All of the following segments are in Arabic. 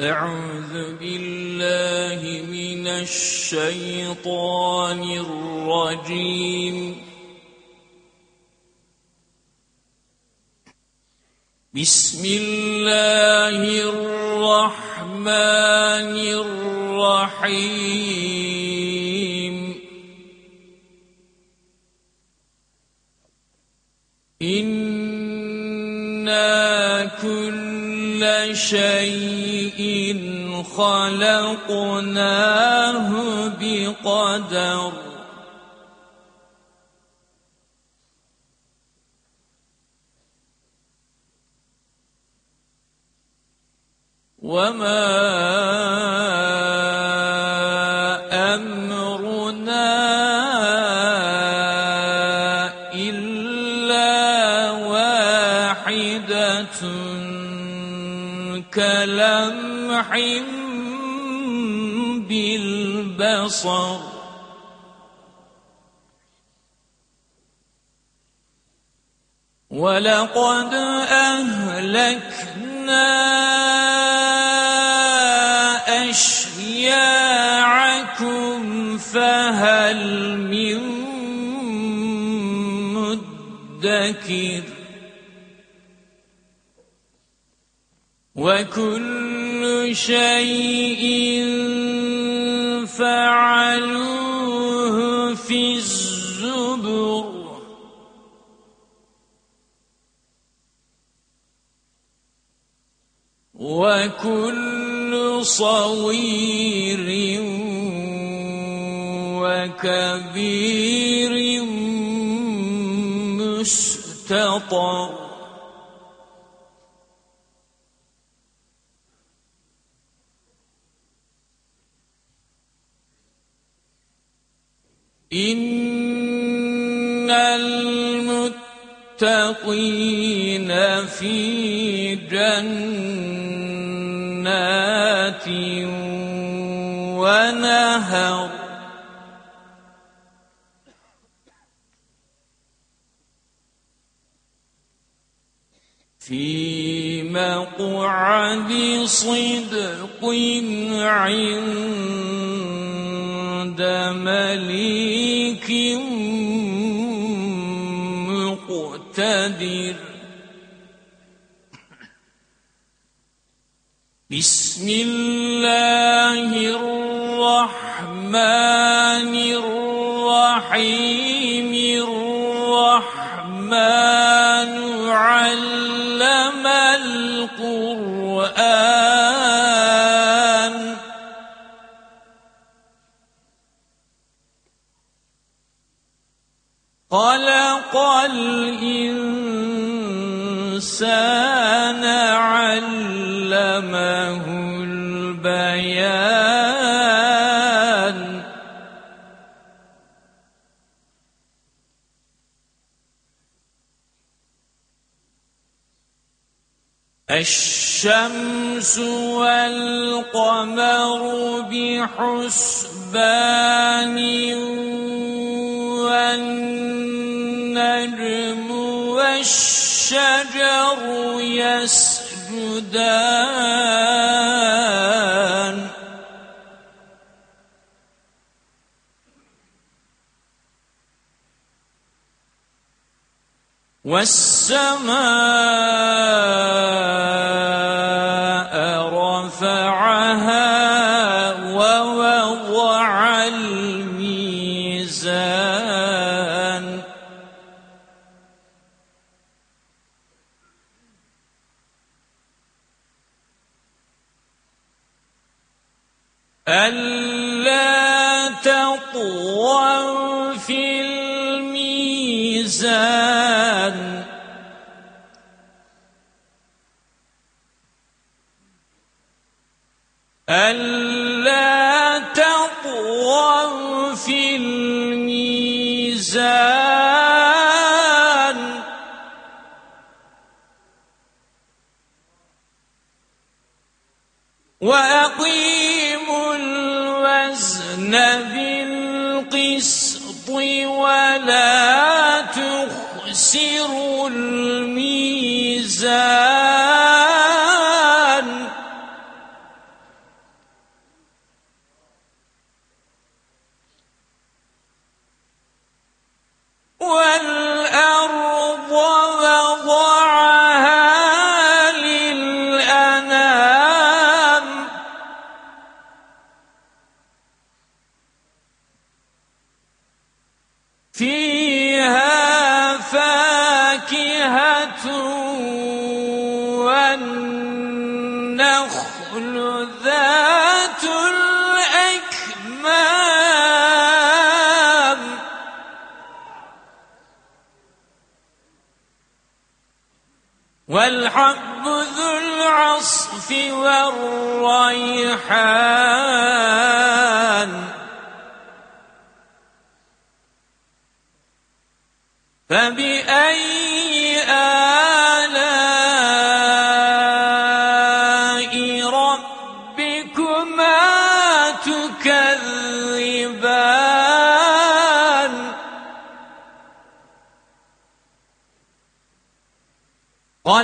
أعوذ بالله من الشيطان الرجيم. بسم الله الرحمن الرحيم. إنا كل شيء خلقناه بقدر. وما بالبصر ولقد اهلكنا أشياعكم فهل من مدكر وكل شيء فعلوه في الزبر. وكل صغير وكبير مستطر. إن المتقين في جنات ونهر في مقعد صدق عند مليك مقتدر. بسم الله الرحمن الرحيم. الرحمن علم القرآن. الإنسان علمه البيان. الشمس والقمر بحسبان والنجم والشجر يسجدان. والسماء رفعها ووضع الميزان. ألا تطغوا في الميزان. ولا تخسروا. النخل ذات الأكمام. والحب ذو العصف والريحان. فبأي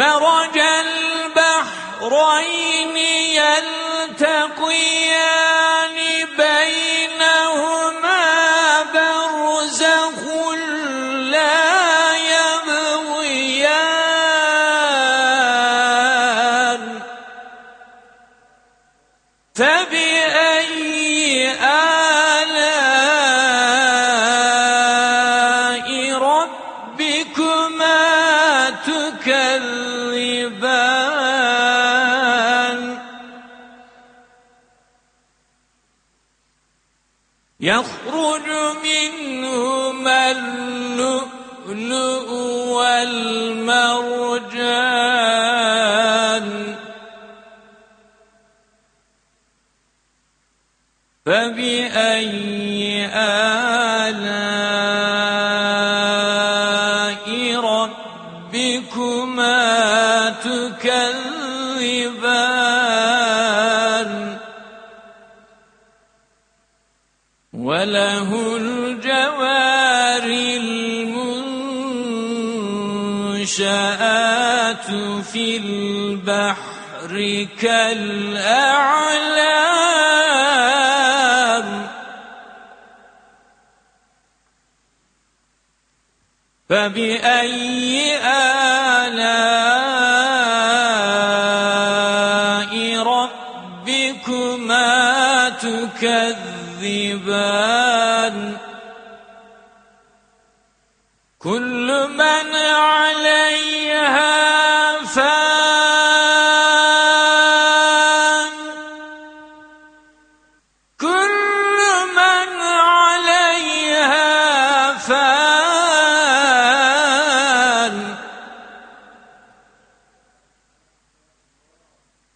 مرج البحرين يلتقيان. تكذبان يخرج منهما اللؤلؤ والمرجان. فبأي آلاء المنشآت في البحر كالأعلام. فبأي آلاء ربكما تكذبان؟ كل من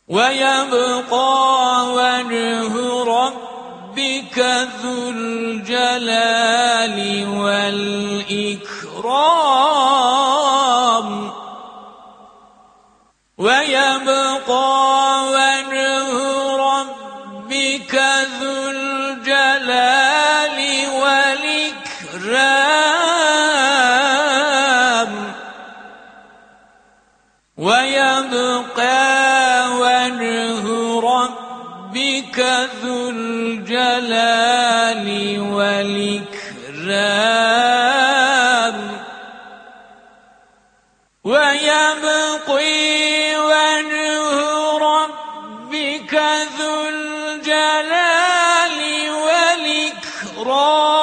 ويبقى وجه ربك ذو الجلال والإكرام. ويبقى وجه ربك ذو الجلال والإكرام. ذو الجلال والإكرام.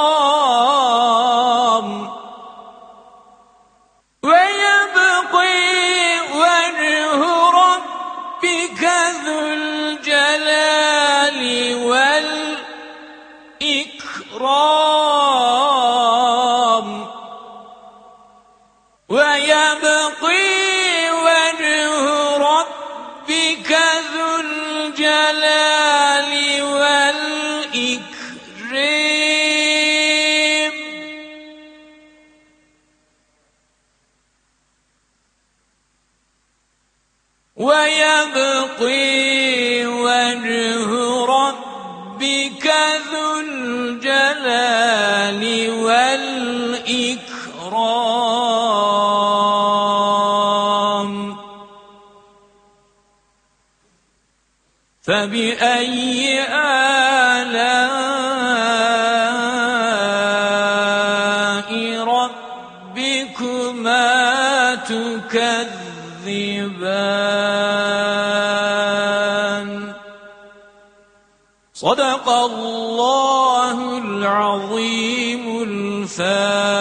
آلاء ربكما تكذبان؟ صدق الله العظيم الفاتحة.